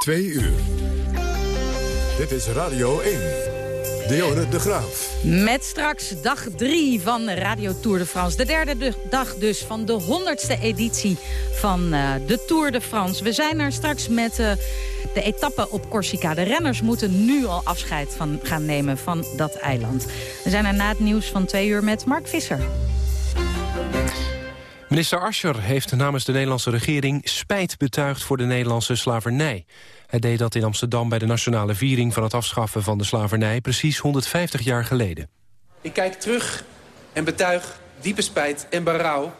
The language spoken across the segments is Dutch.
Twee uur. Dit is Radio 1. Dionne de Graaf. Met straks dag 3 van Radio Tour de France. De derde dag dus van de honderdste editie van uh, de Tour de France. We zijn er straks met uh, de etappe op Corsica. De renners moeten nu al afscheid van gaan nemen van dat eiland. We zijn er na het nieuws van twee uur met Mark Visser. Minister Ascher heeft namens de Nederlandse regering spijt betuigd voor de Nederlandse slavernij. Hij deed dat in Amsterdam bij de nationale viering van het afschaffen van de slavernij precies 150 jaar geleden. Ik kijk terug en betuig diepe spijt en berouw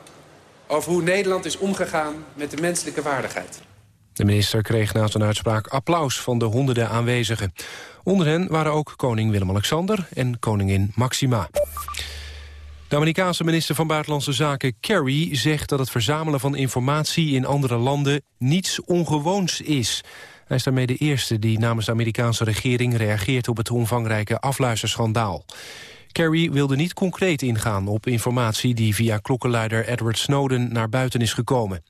over hoe Nederland is omgegaan met de menselijke waardigheid. De minister kreeg na zijn uitspraak applaus van de honderden aanwezigen. Onder hen waren ook koning Willem-Alexander en koningin Maxima. De Amerikaanse minister van Buitenlandse Zaken Kerry zegt dat het verzamelen van informatie in andere landen niets ongewoons is. Hij is daarmee de eerste die namens de Amerikaanse regering reageert op het omvangrijke afluisterschandaal. Kerry wilde niet concreet ingaan op informatie die via klokkenluider Edward Snowden naar buiten is gekomen.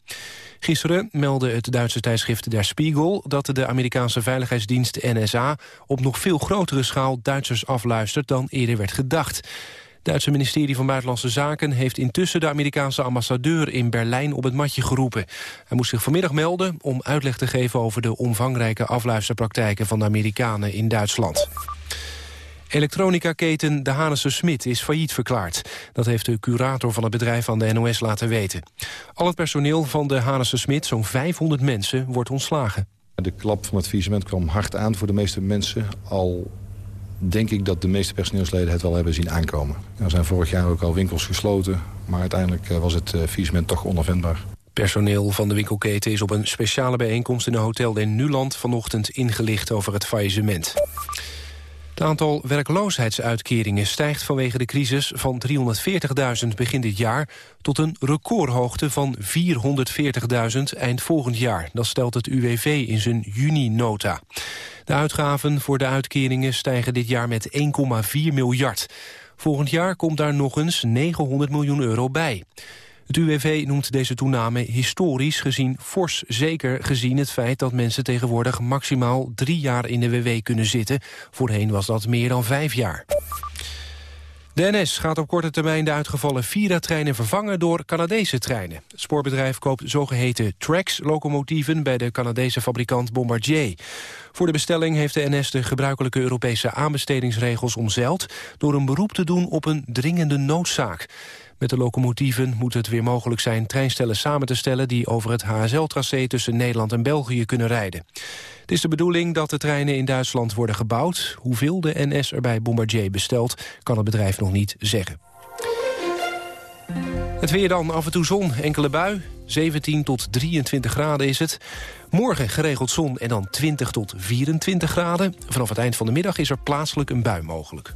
Gisteren meldde het Duitse tijdschrift Der Spiegel dat de Amerikaanse veiligheidsdienst NSA op nog veel grotere schaal Duitsers afluistert dan eerder werd gedacht. Duitse ministerie van Buitenlandse Zaken heeft intussen de Amerikaanse ambassadeur in Berlijn op het matje geroepen. Hij moest zich vanmiddag melden om uitleg te geven over de omvangrijke afluisterpraktijken van de Amerikanen in Duitsland. Elektronica-keten De Hanesse Smit is failliet verklaard. Dat heeft de curator van het bedrijf aan de NOS laten weten. Al het personeel van De Hanesse Smit, zo'n 500 mensen, wordt ontslagen. De klap van het faillissement kwam hard aan voor de meeste mensen. Al denk ik dat de meeste personeelsleden het wel hebben zien aankomen. Er zijn vorig jaar ook al winkels gesloten, maar uiteindelijk eh, was het faillissement toch onafwendbaar. Personeel van de winkelketen is op een speciale bijeenkomst in een hotel in Nuland vanochtend ingelicht over het faillissement. Het aantal werkloosheidsuitkeringen stijgt vanwege de crisis van 340.000 begin dit jaar tot een recordhoogte van 440.000 eind volgend jaar. Dat stelt het UWV in zijn juni-nota. De uitgaven voor de uitkeringen stijgen dit jaar met 1,4 miljard. Volgend jaar komt daar nog eens 900 miljoen euro bij. Het UWV noemt deze toename historisch gezien fors. Zeker gezien het feit dat mensen tegenwoordig maximaal drie jaar in de WW kunnen zitten. Voorheen was dat meer dan vijf jaar. De NS gaat op korte termijn de uitgevallen Vira-treinen vervangen door Canadese treinen. Het spoorbedrijf koopt zogeheten Trax-locomotieven bij de Canadese fabrikant Bombardier. Voor de bestelling heeft de NS de gebruikelijke Europese aanbestedingsregels omzeild... door een beroep te doen op een dringende noodzaak. Met de locomotieven moet het weer mogelijk zijn treinstellen samen te stellen... die over het HSL-tracé tussen Nederland en België kunnen rijden. Het is de bedoeling dat de treinen in Duitsland worden gebouwd. Hoeveel de NS er bij Bombardier bestelt, kan het bedrijf nog niet zeggen. Het weer dan, af en toe zon, enkele bui. 17 tot 23 graden is het. Morgen geregeld zon en dan 20 tot 24 graden. Vanaf het eind van de middag is er plaatselijk een bui mogelijk.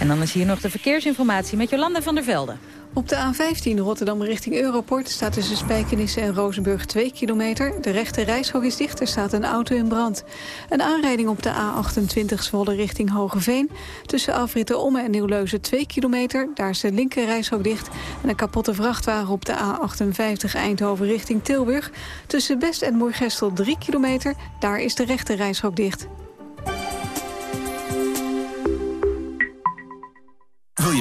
En dan is hier nog de verkeersinformatie met Jolanda van der Velde. Op de A15 Rotterdam richting Europort staat tussen Spijkenisse en Rozenburg 2 kilometer. De rechte reishok is dicht, er staat een auto in brand. Een aanrijding op de A28 Zwolle richting Hogeveen. Tussen afritten Omme en Nieuwleuzen 2 kilometer. Daar is de linker reishok dicht. En een kapotte vrachtwagen op de A58 Eindhoven richting Tilburg. Tussen Best en Moergestel 3 kilometer. Daar is de rechte reishok dicht.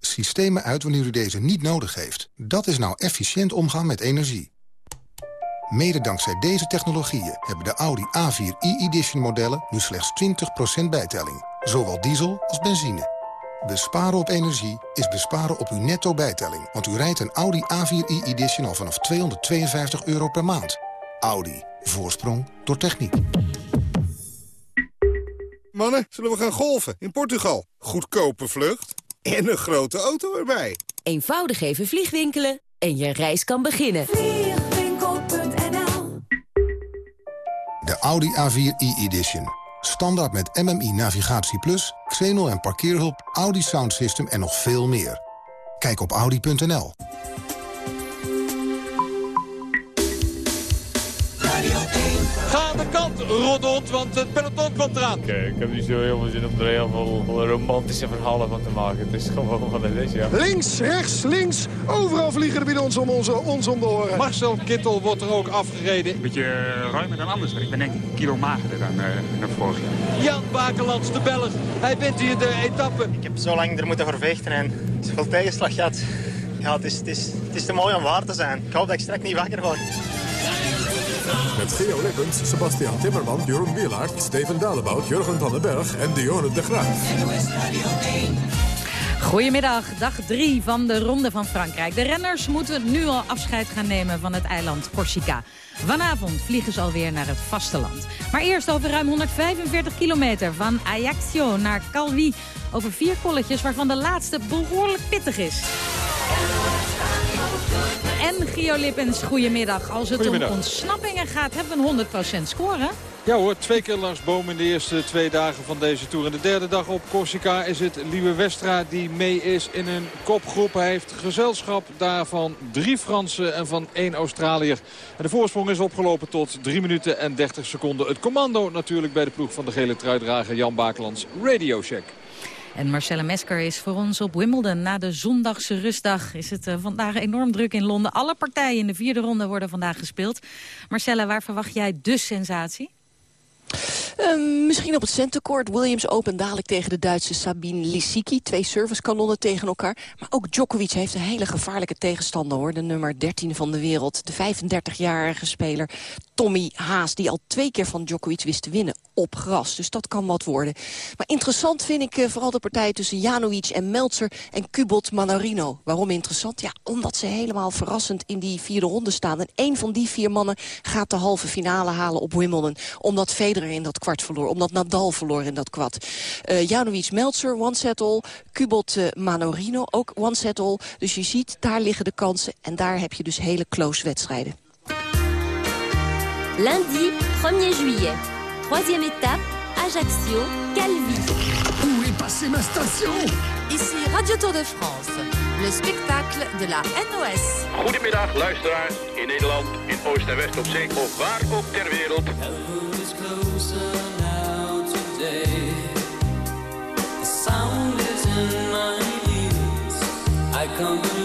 systemen uit wanneer u deze niet nodig heeft. Dat is nou efficiënt omgaan met energie. Mede dankzij deze technologieën hebben de Audi A4 e-edition modellen nu slechts 20% bijtelling. Zowel diesel als benzine. Besparen op energie is besparen op uw netto bijtelling. Want u rijdt een Audi A4 e-edition al vanaf 252 euro per maand. Audi. Voorsprong door techniek. Mannen, zullen we gaan golfen in Portugal? Goedkope vlucht en een grote auto erbij. Eenvoudig even vliegwinkelen en je reis kan beginnen. De Audi A4 e-edition. Standaard met MMI Navigatie Plus, Xenol en parkeerhulp, Audi Sound System en nog veel meer. Kijk op audi.nl. kant, Rodot, want het peloton komt eraan. Kijk, ik heb niet zo heel veel zin om er heel veel romantische verhalen van te maken. Het is gewoon wat het is, ja. Links, rechts, links. Overal vliegen de bidons om onze, ons om de oren. Marcel Kittel wordt er ook afgereden. Een beetje ruimer dan anders, want ik ben denk ik een kilo magerder dan, uh, dan vorig jaar. Jan Bakelands, de Belg. Hij wint hier de etappe. Ik heb zo lang er moeten vervechten en zoveel tegenslag gehad. Ja, het is, het, is, het is te mooi om waar te zijn. Ik hoop dat ik straks niet wakker word. Met Geo Lippens, Sebastian Timmerman, Jeroen Wielaert, Steven Dalebout, Jurgen van den Berg en Dionne de Graaf. Goedemiddag, dag 3 van de Ronde van Frankrijk. De renners moeten nu al afscheid gaan nemen van het eiland Corsica. Vanavond vliegen ze alweer naar het vasteland. Maar eerst over ruim 145 kilometer van Ajaccio naar Calvi. Over vier kolletjes waarvan de laatste behoorlijk pittig is. En Gio Lippens, goedemiddag. Als het om ontsnappingen gaat, hebben we een 100% score. Ja hoor, twee keer langs boom in de eerste twee dagen van deze Tour. En de derde dag op Corsica is het Lieve Westra die mee is in een kopgroep. Hij heeft gezelschap daarvan drie Fransen en van één Australiër. En de voorsprong is opgelopen tot 3 minuten en 30 seconden. Het commando natuurlijk bij de ploeg van de gele truidrager Jan Bakelands. Radio Check. En Marcella Mesker is voor ons op Wimbledon. Na de zondagse rustdag is het uh, vandaag enorm druk in Londen. Alle partijen in de vierde ronde worden vandaag gespeeld. Marcella, waar verwacht jij de sensatie? Uh, misschien op het centercourt. Williams open dadelijk tegen de Duitse Sabine Lisicki. Twee servicekanonnen tegen elkaar. Maar ook Djokovic heeft een hele gevaarlijke tegenstander. hoor. De nummer 13 van de wereld. De 35-jarige speler Tommy Haas. Die al twee keer van Djokovic wist te winnen op gras. Dus dat kan wat worden. Maar interessant vind ik uh, vooral de partij tussen Janovic en Meltzer en Kubot Manarino. Waarom interessant? Ja, omdat ze helemaal verrassend in die vierde ronde staan. En één van die vier mannen gaat de halve finale halen op Wimbledon. Omdat Federer in dat kwart verloor. Omdat Nadal verloor in dat kwart. Uh, Janovic Meltzer, one set all. Kubot uh, Manorino, ook one set all. Dus je ziet, daar liggen de kansen. En daar heb je dus hele close wedstrijden. Lundi 1er juillet. Troisième étape, Ajaccio, Calvi. Où est passée ma station Ici Radio Tour de France, le spectacle de la NOS. Goedemiddag luisteraars in Nederland, in Oost en West op Zee of waar ook ter wereld. come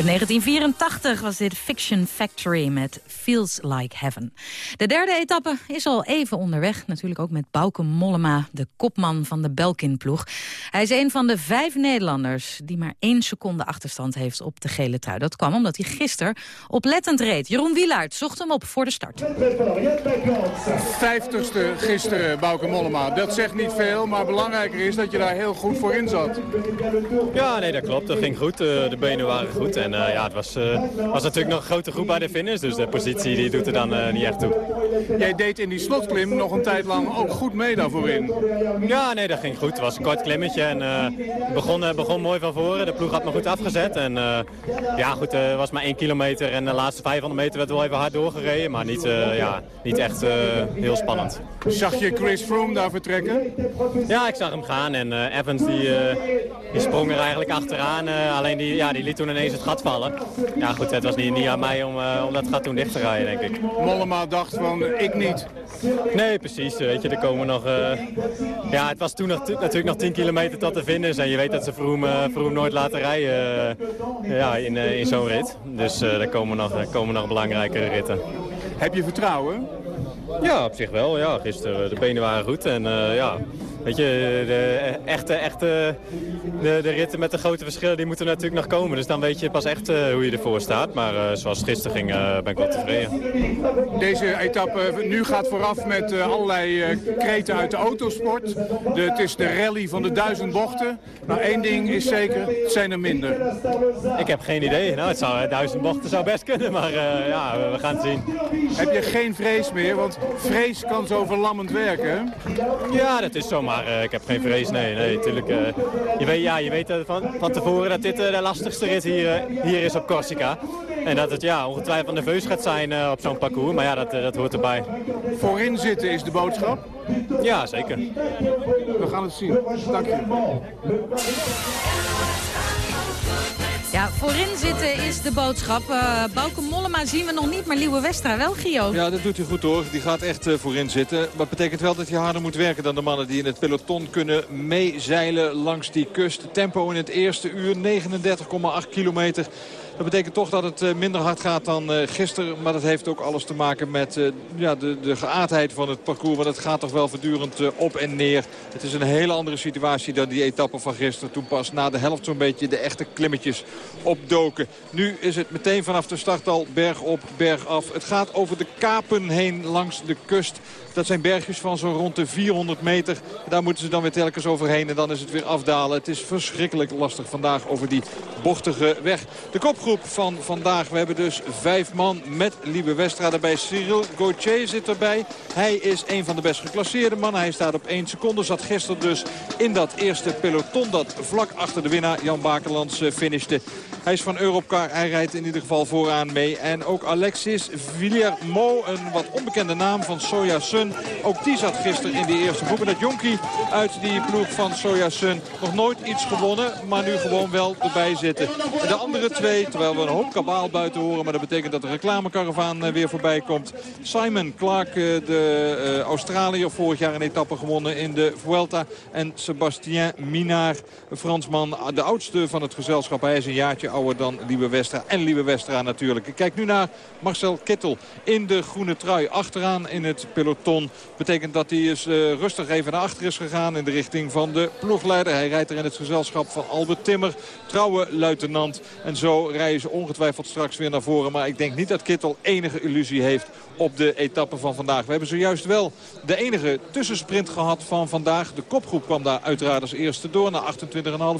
Uit 1984 was dit Fiction Factory met Feels Like Heaven. De derde etappe is al even onderweg. Natuurlijk ook met Bauke Mollema, de kopman van de Belkin-ploeg. Hij is een van de vijf Nederlanders die maar één seconde achterstand heeft op de gele trui. Dat kwam omdat hij gisteren oplettend reed. Jeroen Wielaert zocht hem op voor de start. Vijftigste gisteren, Bauke Mollema. Dat zegt niet veel, maar belangrijker is dat je daar heel goed voor in zat. Ja, nee, dat klopt. Dat ging goed. Eh, de benen waren goed. En uh, ja, het was, uh, was natuurlijk nog een grote groep bij de finish. Dus de positie die doet er dan uh, niet echt toe. Jij deed in die slotklim nog een tijd lang ook goed mee daarvoor in. Ja, nee, dat ging goed. Het was een kort klimmetje. En begon, begon mooi van voren. De ploeg had me goed afgezet. En ja, goed, het was maar één kilometer. En de laatste 500 meter werd wel even hard doorgereden. Maar niet, ja, niet echt heel spannend. Zag je Chris Froome daar vertrekken? Ja, ik zag hem gaan. En Evans die, die sprong er eigenlijk achteraan. alleen die, ja, die liet toen ineens het gat vallen. Ja goed, het was niet, niet aan mij om, uh, om dat gat toen dicht te rijden, denk ik. Mollema dacht van, ik niet. Nee, precies. Weet je, er komen nog... Uh, ja, het was toen nog, natuurlijk nog 10 kilometer tot de finish. En je weet dat ze Vroom, Vroom nooit laten rijden ja, in, in zo'n rit. Dus er komen nog, komen nog belangrijkere ritten. Heb je vertrouwen? Ja, op zich wel. Ja, gisteren de benen waren goed. En ja, Weet je, de echte, echte de, de ritten met de grote verschillen die moeten natuurlijk nog komen. Dus dan weet je pas echt uh, hoe je ervoor staat. Maar uh, zoals het gisteren ging, uh, ben ik wel tevreden. Deze etappe nu gaat vooraf met allerlei kreten uit de autosport. De, het is de rally van de duizend bochten. Nou, één ding is zeker, het zijn er minder. Ik heb geen idee. Nou, het zou, duizend bochten zou best kunnen, maar ja, we gaan het zien. Heb je geen vrees meer? Want vrees kan zo verlammend werken. Ja, dat is zo maar uh, ik heb geen vrees. Nee, nee, natuurlijk. Uh, je weet, ja, je weet uh, van, van tevoren dat dit de lastigste rit hier, hier is op Corsica. En dat het ja, ongetwijfeld nerveus gaat zijn op zo'n parcours. Maar ja, dat, dat hoort erbij. Voorin zitten is de boodschap? Ja, zeker. We gaan het zien. Dank je. Ja, voorin zitten is de boodschap. Uh, Mollema zien we nog niet, maar Liewe Westra wel, Gio. Ja, dat doet hij goed hoor. Die gaat echt uh, voorin zitten. Dat betekent wel dat hij harder moet werken dan de mannen die in het peloton kunnen meezeilen langs die kust. Tempo in het eerste uur 39,8 kilometer. Dat betekent toch dat het eh, minder hard gaat dan uh, gisteren. Maar dat heeft ook alles te maken met uh, ja, de, de geaardheid van het parcours. Want het gaat toch wel voortdurend op en neer. Het is een hele andere situatie dan die etappe van gisteren. Toen pas na de helft zo'n beetje de echte klimmetjes opdoken. Nu is het meteen vanaf de start al berg op, berg af. Het gaat over de kapen heen langs de kust. Dat zijn bergjes van zo'n rond de 400 meter. Daar moeten ze dan weer telkens overheen en dan is het weer afdalen. Het is verschrikkelijk lastig vandaag over die bochtige weg. De kopgroep van vandaag. We hebben dus vijf man met Liebe Westra erbij. Cyril Gauthier zit erbij. Hij is een van de best geclasseerde mannen. Hij staat op 1 seconde. Zat gisteren dus in dat eerste peloton dat vlak achter de winnaar Jan Bakerlands eh, finishte. Hij is van Europcar. Hij rijdt in ieder geval vooraan mee. En ook Alexis Villermo, een wat onbekende naam van Soja Sun. Ook die zat gisteren in die eerste groep. En dat jonkie uit die ploeg van Soja Sun. Nog nooit iets gewonnen, maar nu gewoon wel erbij zitten. En de andere twee, terwijl we een hoop kabaal buiten horen... maar dat betekent dat de reclamekaravaan eh, weer voorbij komt. Simon Clark, eh, de uh, Australiër, vorig jaar een etappe gewonnen in de Vuelta. En Sebastien een Fransman, de oudste van het gezelschap. Hij is een jaartje ouder dan Liebe Westra. En Liebe Westra natuurlijk. Ik kijk nu naar Marcel Kittel in de groene trui. Achteraan in het peloton. Betekent dat hij is, uh, rustig even naar achter is gegaan in de richting van de ploegleider. Hij rijdt er in het gezelschap van Albert Timmer. Trouwe luitenant. En zo rijden ze ongetwijfeld straks weer naar voren. Maar ik denk niet dat Kittel enige illusie heeft op de etappe van vandaag. We hebben zojuist wel de enige tussensprint gehad van vandaag. De kopgroep kwam daar uiteraard als eerste door. Na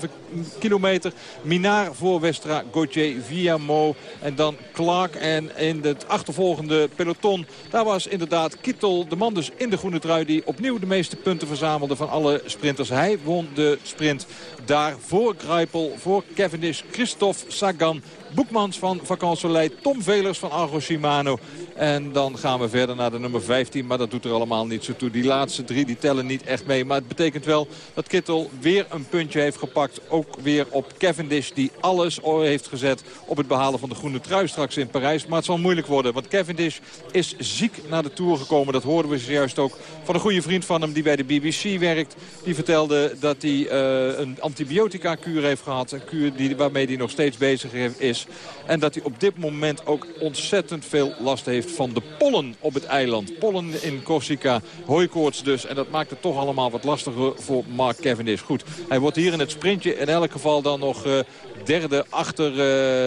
28,5 kilometer. Minaar voor Westra, Gauthier via Mo. En dan Clark. En in het achtervolgende peloton, daar was inderdaad Kittel, de man dus in de groene trui... die opnieuw de meeste punten verzamelde van alle sprinters. Hij won de sprint daar voor Greipel, voor Cavendish, Christophe Sagan... Boekmans van Vacansoleil, Tom Velers van Argo Shimano. En dan gaan we verder naar de nummer 15. Maar dat doet er allemaal niet zo toe. Die laatste drie die tellen niet echt mee. Maar het betekent wel dat Kittel weer een puntje heeft gepakt. Ook weer op Cavendish die alles heeft gezet op het behalen van de groene trui straks in Parijs. Maar het zal moeilijk worden. Want Cavendish is ziek naar de Tour gekomen. Dat hoorden we zojuist ook van een goede vriend van hem die bij de BBC werkt. Die vertelde dat hij uh, een antibiotica kuur heeft gehad. Een kuur die, waarmee hij nog steeds bezig is. En dat hij op dit moment ook ontzettend veel last heeft van de pollen op het eiland. Pollen in Corsica, hooikoorts dus. En dat maakt het toch allemaal wat lastiger voor Mark Cavendish. Goed, hij wordt hier in het sprintje in elk geval dan nog uh, derde achter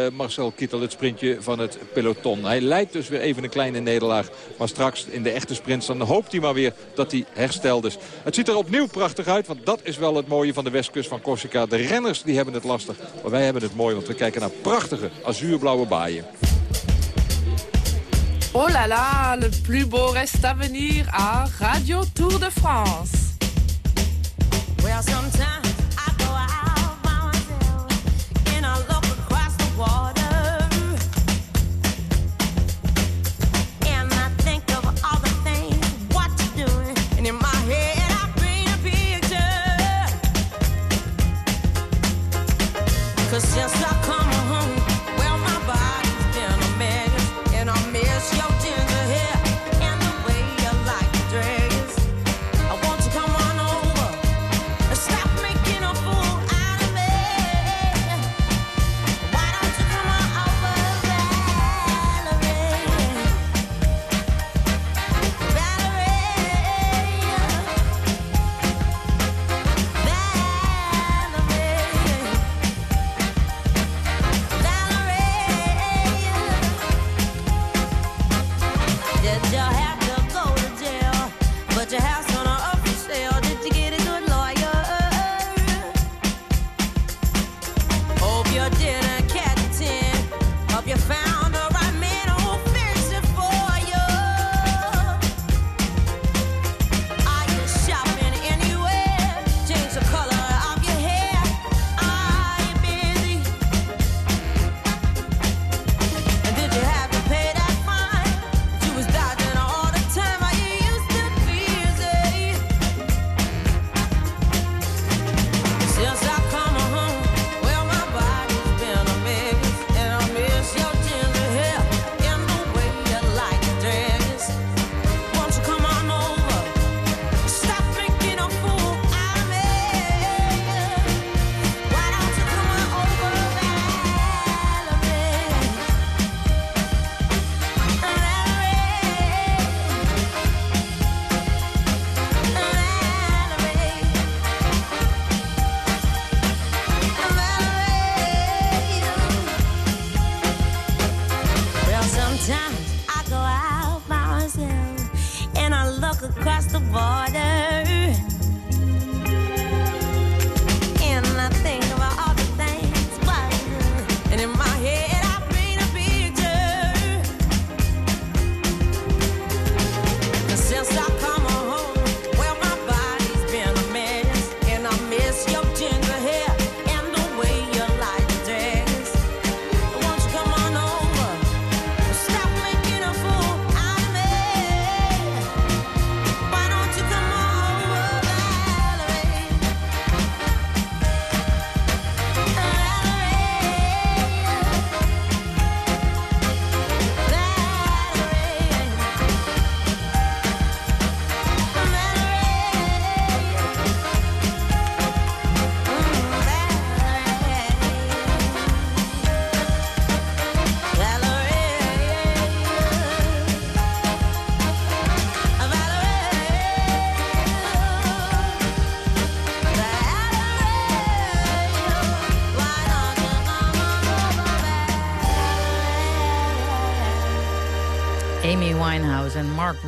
uh, Marcel Kittel. Het sprintje van het peloton. Hij leidt dus weer even een kleine nederlaag. Maar straks in de echte sprints dan hoopt hij maar weer dat hij herstelt is. Het ziet er opnieuw prachtig uit. Want dat is wel het mooie van de westkust van Corsica. De renners die hebben het lastig. Maar wij hebben het mooi. Want we kijken naar prachtige azuurblauwe baaien. Oh là là, le plus beau reste à venir à Radio Tour de France.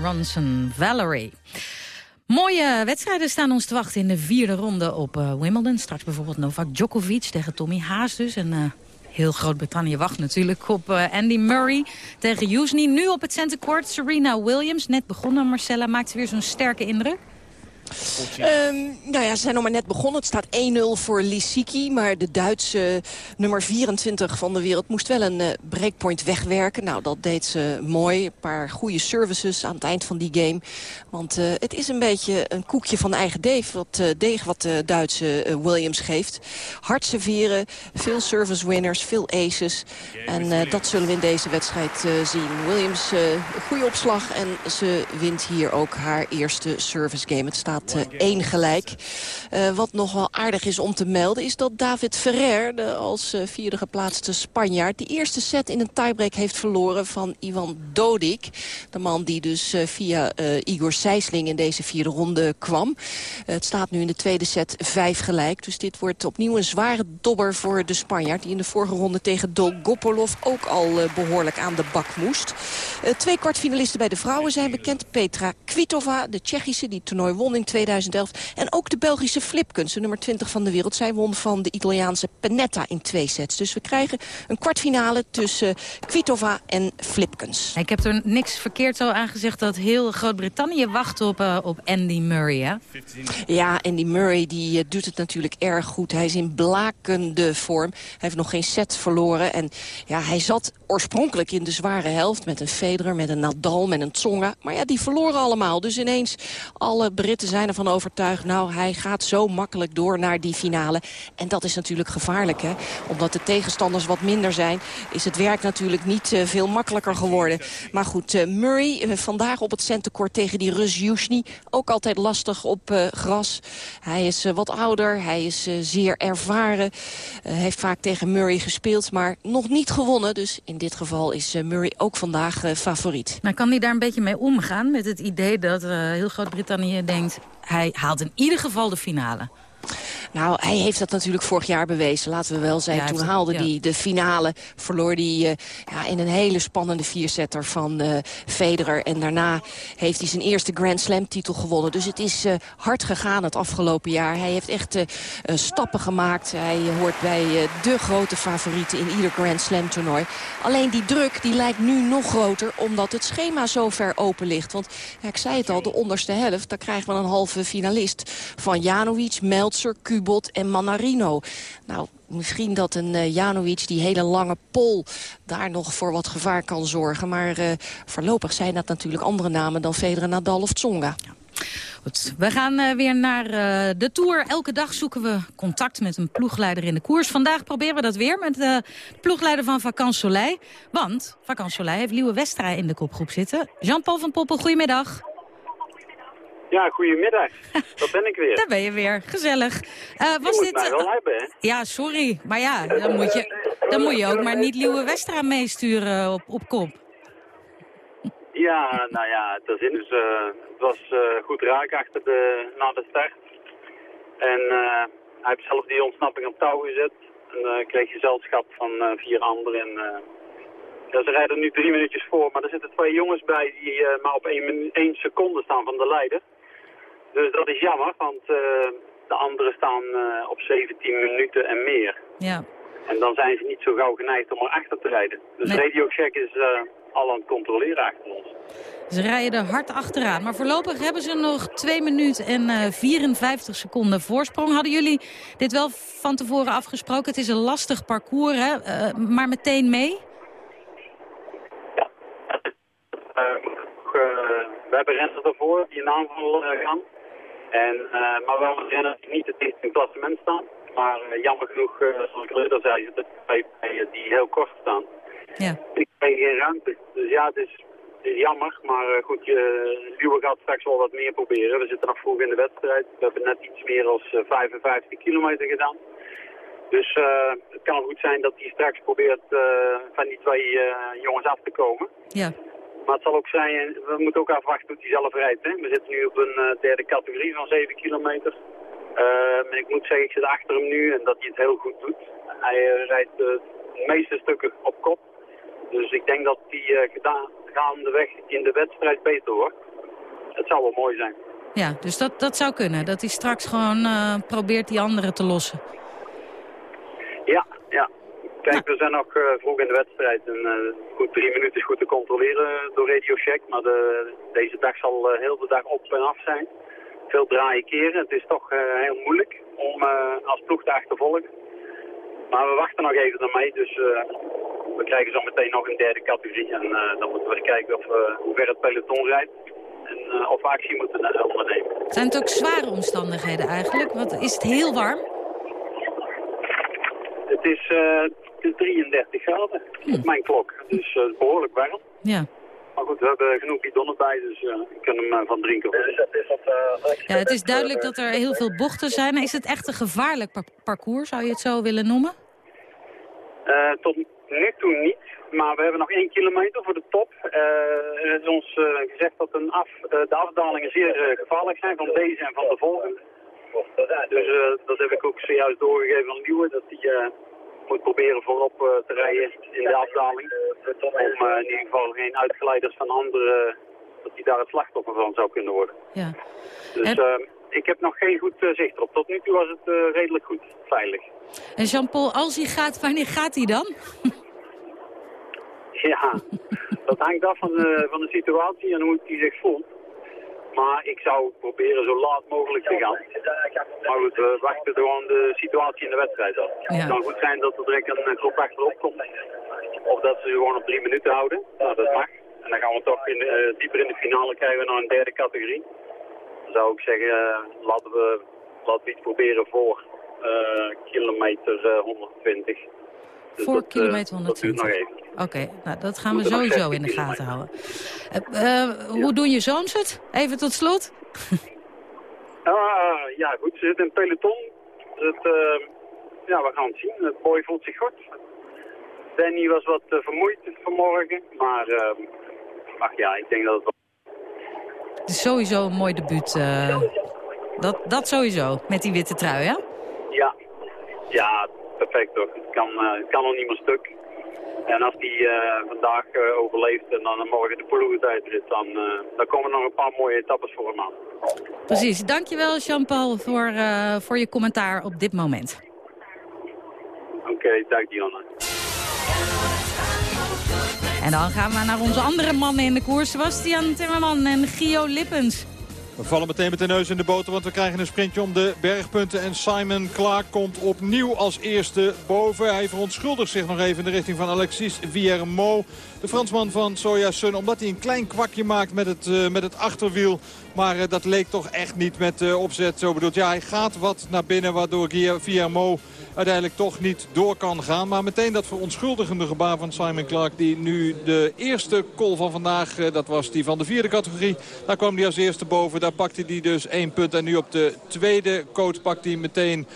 Ronson, Valerie. Mooie wedstrijden staan ons te wachten in de vierde ronde op eh, Wimbledon. Straks bijvoorbeeld Novak Djokovic tegen Tommy Haas dus. En eh, heel Groot-Brittannië wacht natuurlijk op eh, Andy Murray tegen Jusni. Nu op het centercourt Serena Williams. Net begonnen, Marcella. Maakt weer zo'n sterke indruk? Ehm, nou ja, ze zijn nog maar net begonnen. Het staat 1-0 voor Lissiki. Maar de Duitse nummer 24 van de wereld moest wel een eh, breakpoint wegwerken. Nou, dat deed ze mooi. Een paar goede services aan het eind van die game. Want eh, het is een beetje een koekje van eigen deeg wat, eh, deeg wat de Duitse Williams geeft. Hard serveren, veel service winners, veel aces. En dat zullen we in deze wedstrijd zien. Williams, goede opslag en ze wint hier ook haar eerste service game. Het staat staat eh, één gelijk. Eh, wat nog wel aardig is om te melden is dat David Ferrer... De als eh, vierde geplaatste Spanjaard... die eerste set in een tiebreak heeft verloren van Ivan Dodik. De man die dus eh, via eh, Igor Sijsling in deze vierde ronde kwam. Eh, het staat nu in de tweede set vijf gelijk. Dus dit wordt opnieuw een zware dobber voor de Spanjaard... die in de vorige ronde tegen Dolgopolov ook al eh, behoorlijk aan de bak moest. Eh, twee kwartfinalisten bij de vrouwen zijn bekend. Petra Kvitova, de Tsjechische, die toernooi won in 2011. En ook de Belgische Flipkens, de nummer 20 van de wereld. Zij won van de Italiaanse Panetta in twee sets. Dus we krijgen een kwartfinale tussen Kvitova en Flipkens. Ik heb er niks verkeerd zo aan gezegd dat heel Groot-Brittannië wacht op, eh, op Andy Murray, hè? Ja, Andy Murray die, eh, doet het natuurlijk erg goed. Hij is in blakende vorm. Hij heeft nog geen set verloren. En ja, hij zat oorspronkelijk in de zware helft met een Federer, met een Nadal, met een Tsonga. Maar ja, die verloren allemaal. Dus ineens, alle Britten zijn ervan overtuigd... nou, hij gaat zo makkelijk door naar die finale. En dat is natuurlijk gevaarlijk, hè. Omdat de tegenstanders wat minder zijn... is het werk natuurlijk niet eh, veel makkelijker geworden. Maar goed, eh, Murray eh, vandaag op het centenkoord tegen die Rus Yushny. Ook altijd lastig op gras. Hij is wat ouder, hij is zeer ervaren. Heeft vaak tegen Murray gespeeld, maar nog niet gewonnen. Dus in dit geval is Murray ook vandaag favoriet. Nou, kan hij daar een beetje mee omgaan met het idee dat heel Groot-Brittannië denkt... hij haalt in ieder geval de finale? Nou, hij heeft dat natuurlijk vorig jaar bewezen, laten we wel zijn. Ja, Toen hij haalde ja. hij de finale, verloor hij eh, ja, in een hele spannende viersetter van eh, Federer. En daarna heeft hij zijn eerste Grand Slam titel gewonnen. Dus het is eh, hard gegaan het afgelopen jaar. Hij heeft echt stappen gemaakt. Hij hoort bij de grote favorieten in ieder Grand Slam toernooi. Alleen die druk die lijkt nu nog groter, omdat het schema zo ver open ligt. Want ik zei het al, de onderste helft, daar krijgen we een halve finalist. Van Janovic, Meltzer, Kubot en Manarino. Nou, misschien dat een Janovic, die hele lange pol, daar nog voor wat gevaar kan zorgen. Maar eh, voorlopig zijn dat natuurlijk andere namen dan Federer, Nadal of Tsonga. Goed, we gaan eh, weer naar de Tour. Elke dag zoeken we contact met een ploegleider in de koers. Vandaag proberen we dat weer met de ploegleider van Vakant Soleil. Want Vakant Soleil heeft Liewe Westra in de kopgroep zitten. Jean-Paul van Poppel, goedemiddag. Ja, goedemiddag. Dat ben ik weer. Daar ben je weer. Gezellig. Eh, Je was moet dit, mij wel hebben, hè? Ja, sorry. Maar ja, dan moet je, dan moet je ook maar niet Liewe Westra meesturen op, op kop. Ja, nou ja, het, is, dus, eh, het was eh, goed raak achter de, na de start. En eh, hij heeft zelf die ontsnapping op touw gezet. En eh, kreeg gezelschap van eh, vier anderen. En, eh, ja, ze rijden nu drie minuutjes voor, maar er zitten twee jongens bij die eh, maar op één, één seconde staan van de leider. Dus dat is jammer, want eh, de anderen staan eh, op 17 minuten en meer. Ja. En dan zijn ze niet zo gauw geneigd om erachter te rijden. Dus Nee. Radio Check is eh, al aan het controleren achter ons. Ze rijden er hard achteraan. Maar voorlopig hebben ze nog 2 minuten en eh 54 seconden voorsprong. Hadden jullie dit wel van tevoren afgesproken? Het is een lastig parcours, hè? Maar meteen mee? Eh, we hebben renners ervoor die in aanval gaan. En, eh, maar wel die niet het dichtst in klassement staan. Maar eh, jammer genoeg, eh, zoals ik eerder zei, er twee bij die heel kort staan. Ja. Ik krijg geen ruimte. Dus ja, het is, het is jammer. Maar goed, Luwe gaat straks wel wat meer proberen. We zitten nog vroeg in de wedstrijd. We hebben net iets meer dan 55 kilometer gedaan. Dus eh, het kan goed zijn dat hij straks probeert van die twee jongens af te komen. Ja. Maar het zal ook zijn, we moeten ook afwachten hoe hij zelf rijdt. Hè. We zitten nu op een eh, derde categorie van 7 kilometer. Eh, maar ik moet zeggen, ik zit achter hem nu en dat hij het heel goed doet. Hij eh, rijdt eh, de meeste stukken op kop. Dus ik denk dat hij eh, gedaan, gaandeweg in de wedstrijd beter wordt. Het zou wel mooi zijn. Ja, dus dat, dat zou kunnen. Dat hij straks gewoon eh, probeert die anderen te lossen. Ja, ja. Kijk, we zijn nog eh, vroeg in de wedstrijd. En eh, goed, drie minuten is goed te controleren door Radio Check. Maar de, deze dag zal eh, heel de dag op en af zijn. Veel draaien keren. Het is toch heel moeilijk om als ploeg te achtervolgen. Maar we wachten nog even ermee. Dus we krijgen zo meteen nog een derde categorie. En dan moeten we kijken of, hoe ver het peloton rijdt. En of we actie moeten ondernemen. Zijn het ook zware omstandigheden eigenlijk? Want is het heel warm? Het is, het is 33 graden op mijn klok. Dus eh, behoorlijk warm. Ja. Maar goed, we hebben genoeg bidonnen bij, dus uh, ik kan hem uh, van drinken. Dus dat is wat, ja, het is duidelijk dat er heel veel bochten zijn. Is het echt een gevaarlijk par parcours, zou je het zo willen noemen? tot nu toe niet, maar we hebben nog één kilometer voor de top. er is ons gezegd dat een af, de afdalingen zeer gevaarlijk zijn van deze en van de volgende. Dus dat heb ik ook zojuist doorgegeven aan Nieuwe, dat die moet proberen voorop uh, te rijden in de afdaling. Om uh, in ieder geval geen uitgeleiders van anderen, dat die daar het slachtoffer van zou kunnen worden. Ja. Dus uh, ik heb nog geen goed zicht erop. Tot nu toe was het redelijk goed, veilig. En Jean-Paul, als hij gaat, wanneer gaat hij dan? ja, dat hangt af van de, van de situatie en hoe hij zich voelt. Maar ik zou proberen zo laat mogelijk te gaan. Maar goed, we wachten gewoon de situatie in de wedstrijd af. Ja. Het kan goed zijn dat er direct een groep achterop komt. Of dat ze gewoon op drie minuten houden. Nou, dat mag. En dan gaan we toch in de, uh, dieper in de finale krijgen naar een derde categorie. Dan zou ik zeggen, uh, laten, we, laten we iets proberen voor uh, kilometer 120. Dus voor dat, kilometer 120. nog even. Oké, okay, nou, dat gaan we sowieso in de gaten houden. Uh, uh, hoe doen je zoons het? Even tot slot. uh, ja, goed. Ze zit in peloton. Het, ja, we gaan het zien. Het boy voelt zich goed. Danny was wat vermoeid vanmorgen. Maar ach ja, ik denk dat het wel... Het is sowieso een mooi debuut. dat, dat sowieso, met die witte trui, hè? Ja, ja perfect toch. Het kan, het kan nog niet meer stuk. En als die uh, vandaag uh, overleeft en dan morgen de ploegentijdrit, dan, uh, dan komen er nog een paar mooie etappes voor hem aan. Precies. Dankjewel Jean-Paul voor, voor je commentaar op dit moment. Oké, okay, dank. En dan gaan we naar onze andere mannen in de koers. Sebastian Timmerman en Gio Lippens. We vallen meteen met de neus in de boter, want we krijgen een sprintje om de bergpunten. En Simon Clark komt opnieuw als eerste boven. Hij verontschuldigt zich nog even in de richting van Alexis Viermo. De Fransman van Soja Sun, omdat hij een klein kwakje maakt met het, uh, met het achterwiel. Maar uh, dat leek toch echt niet met uh, opzet zo bedoeld. Ja, hij gaat wat naar binnen, waardoor Viermo uiteindelijk toch niet door kan gaan. Maar meteen dat verontschuldigende gebaar van Simon Clark... die nu de eerste call van vandaag, dat was die van de vierde categorie... daar kwam hij als eerste boven. Daar pakte hij dus één punt. En nu op de tweede coach pakt hij meteen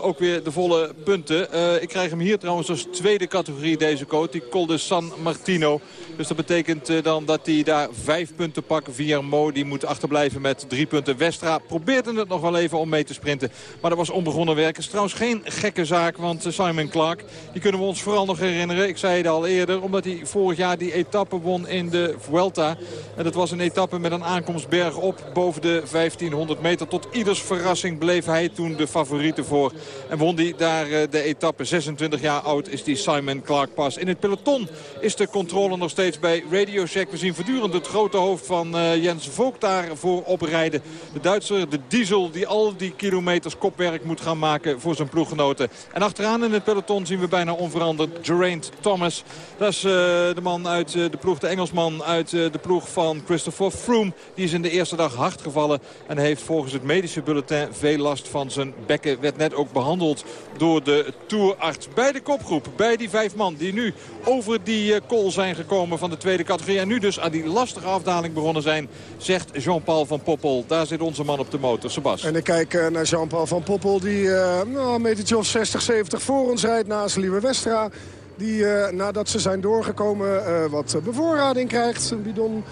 ook weer de volle punten. Ik krijg hem hier trouwens als tweede categorie deze coach. Die Col de San Martino. Dus dat betekent dan dat hij daar vijf punten pakt. Via Mo die moet achterblijven met drie punten. Westra probeerde het nog wel even om mee te sprinten. Maar dat was onbegonnen werk. Het is trouwens geen gekke zaak. Want Simon Clark, die kunnen we ons vooral nog herinneren. Ik zei het al eerder. Omdat hij vorig jaar die etappe won in de Vuelta. En dat was een etappe met een aankomst berg op boven de 1500 meter. Tot ieders verrassing bleef hij toen de favoriete voor. En won hij daar de etappe. 26 jaar oud is die Simon Clark pas. In het peloton is de controle nog steeds bij Radio Shack. We zien voortdurend het grote hoofd van uh, Jens Vogt daarvoor oprijden. De Duitser, de diesel, die al die kilometers kopwerk moet gaan maken voor zijn ploeggenoten. En achteraan in het peloton zien we bijna onveranderd Geraint Thomas. Dat is uh, de man uit uh, de ploeg, de Engelsman uit de ploeg van Christopher Froome. Die is in de eerste dag hard gevallen en heeft volgens het medische bulletin veel last van zijn bekken. Werd net ook behandeld door de tourarts bij de kopgroep. Bij die vijf man die nu over die col zijn gekomen van de tweede categorie. En nu dus aan die lastige afdaling begonnen zijn, zegt Jean-Paul van Poppel. Daar zit onze man op de motor, Sebas. En ik kijk uh, naar Jean-Paul van Poppel die uh, nou, een metertje of 60, 70 voor ons rijdt naast Lieve Westra. Die nadat ze zijn doorgekomen wat bevoorrading krijgt. Een bidon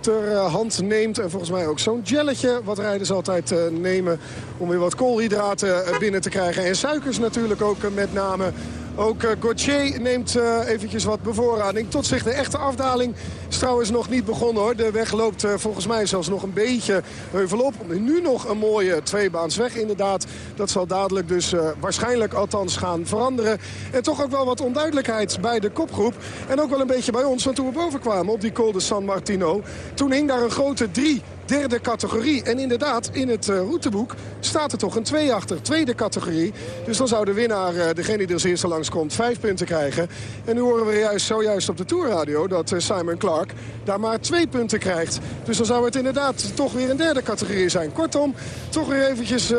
ter hand neemt. En volgens mij ook zo'n jelletje wat rijders altijd nemen om weer wat koolhydraten binnen te krijgen. En suikers natuurlijk ook met name. Ook uh, Gauthier neemt uh, eventjes wat bevoorrading. Tot zich de echte afdaling is trouwens nog niet begonnen hoor. De weg loopt uh, volgens mij zelfs nog een beetje heuvelop. Nu nog een mooie tweebaansweg inderdaad. Dat zal dadelijk dus waarschijnlijk althans gaan veranderen. En toch ook wel wat onduidelijkheid bij de kopgroep. En ook wel een beetje bij ons. Want toen we boven kwamen op die Col de San Martino... toen hing daar een grote 3 derde categorie. En inderdaad, in het uh, routeboek staat er toch een 2 achter. Tweede categorie. Dus dan zou de winnaar, uh, degene die als eerste langskomt, vijf punten krijgen. En nu horen we juist, zojuist op de Tourradio dat uh, Simon Clark daar maar twee punten krijgt. Dus dan zou het inderdaad toch weer een derde categorie zijn. Kortom, toch weer eventjes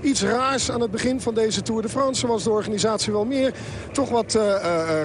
iets raars aan het begin van deze Tour de France. Zoals de organisatie wel meer toch wat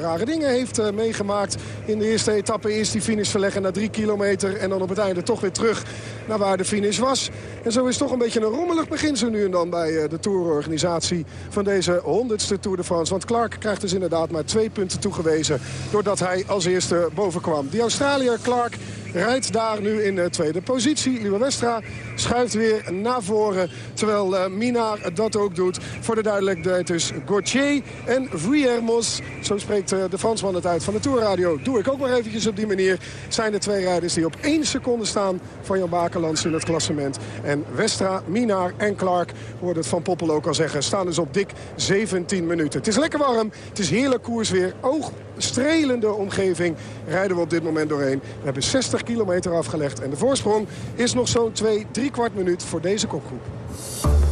rare dingen heeft meegemaakt. In de eerste etappe eerst die finish verleggen naar drie kilometer. En dan op het einde toch weer terug naar waar de finish was. En zo is toch een beetje een rommelig begin zo nu en dan bij eh, de tourorganisatie van deze honderdste Tour de France. Want Clark krijgt dus inderdaad maar twee punten toegewezen doordat hij als eerste boven kwam. Die Australiër Clark rijdt daar nu in de tweede positie. Lieve Westra schuift weer naar voren. Terwijl uh, Minar dat ook doet. Voor de duidelijkheid dus Gauthier en Vuillermos. Zo spreekt uh, de Fransman het uit van de Tourradio. Doe ik ook maar eventjes op die manier. Zijn de twee rijders die op één seconde staan van Jan Bakelands in het klassement. En Westra, Minar en Clark, hoorde het van Poppel ook al zeggen, staan dus op dik 17 minuten. Het is lekker warm. Het is heerlijk koers weer. Oog strelende omgeving rijden we op dit moment doorheen. We hebben 60 kilometer afgelegd en de voorsprong is nog zo'n 2, 3 kwart minuut voor deze kopgroep.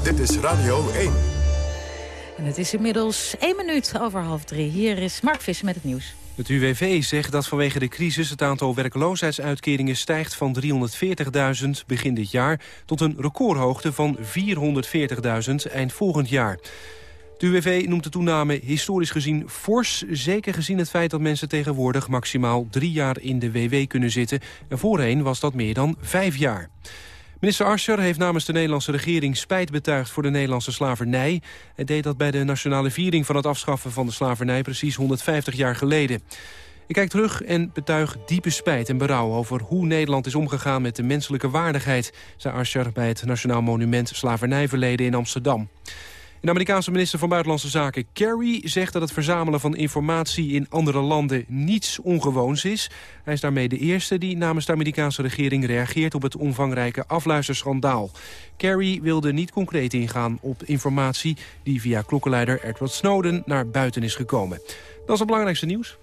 Dit is Radio 1. En het is inmiddels 1 minuut over half 3. Hier is Mark Visser met het nieuws. Het UWV zegt dat vanwege de crisis het aantal werkloosheidsuitkeringen stijgt van 340.000 begin dit jaar tot een recordhoogte van 440.000 eind volgend jaar. De UWV noemt de toename historisch gezien fors... zeker gezien het feit dat mensen tegenwoordig maximaal drie jaar in de WW kunnen zitten. En voorheen was dat meer dan vijf jaar. Minister Ascher heeft namens de Nederlandse regering spijt betuigd voor de Nederlandse slavernij. Hij deed dat bij de nationale viering van het afschaffen van de slavernij precies 150 jaar geleden. Ik kijk terug en betuig diepe spijt en berouw over hoe Nederland is omgegaan met de menselijke waardigheid, zei Ascher bij het Nationaal Monument Slavernijverleden in Amsterdam. De Amerikaanse minister van Buitenlandse Zaken Kerry zegt dat het verzamelen van informatie in andere landen niets ongewoons is. Hij is daarmee de eerste die namens de Amerikaanse regering reageert op het omvangrijke afluisterschandaal. Kerry wilde niet concreet ingaan op informatie die via klokkenleider Edward Snowden naar buiten is gekomen. Dat is het belangrijkste nieuws.